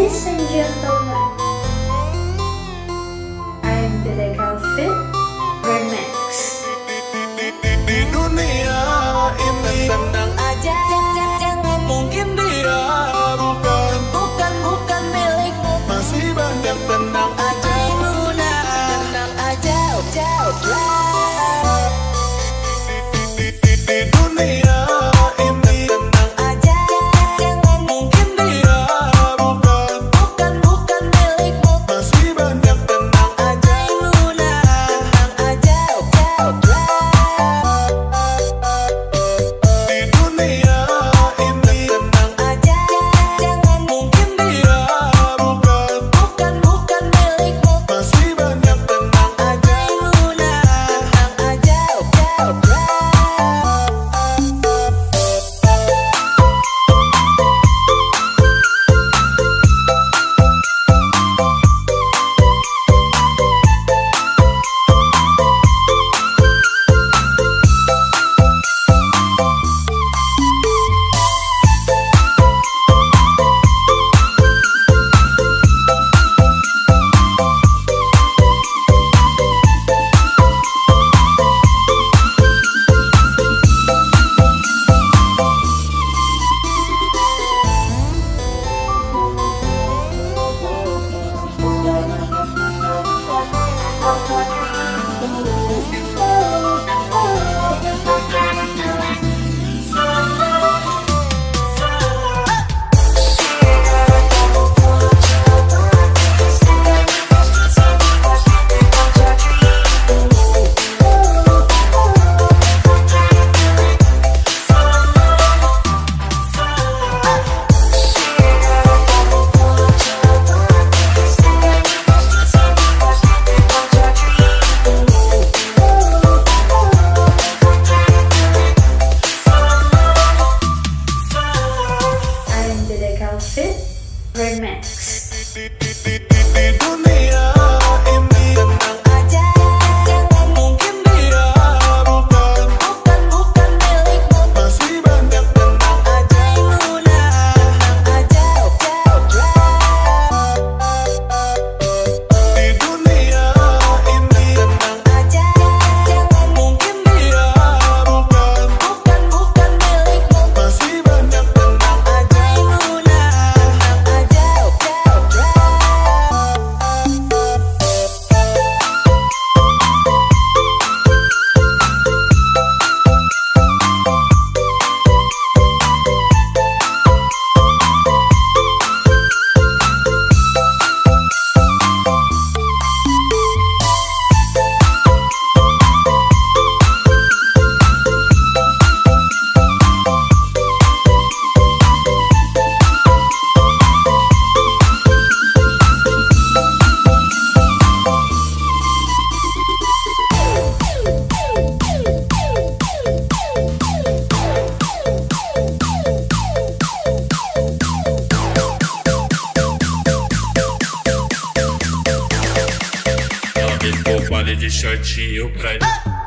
Ladies and need to Ela me pôr de shortinho pra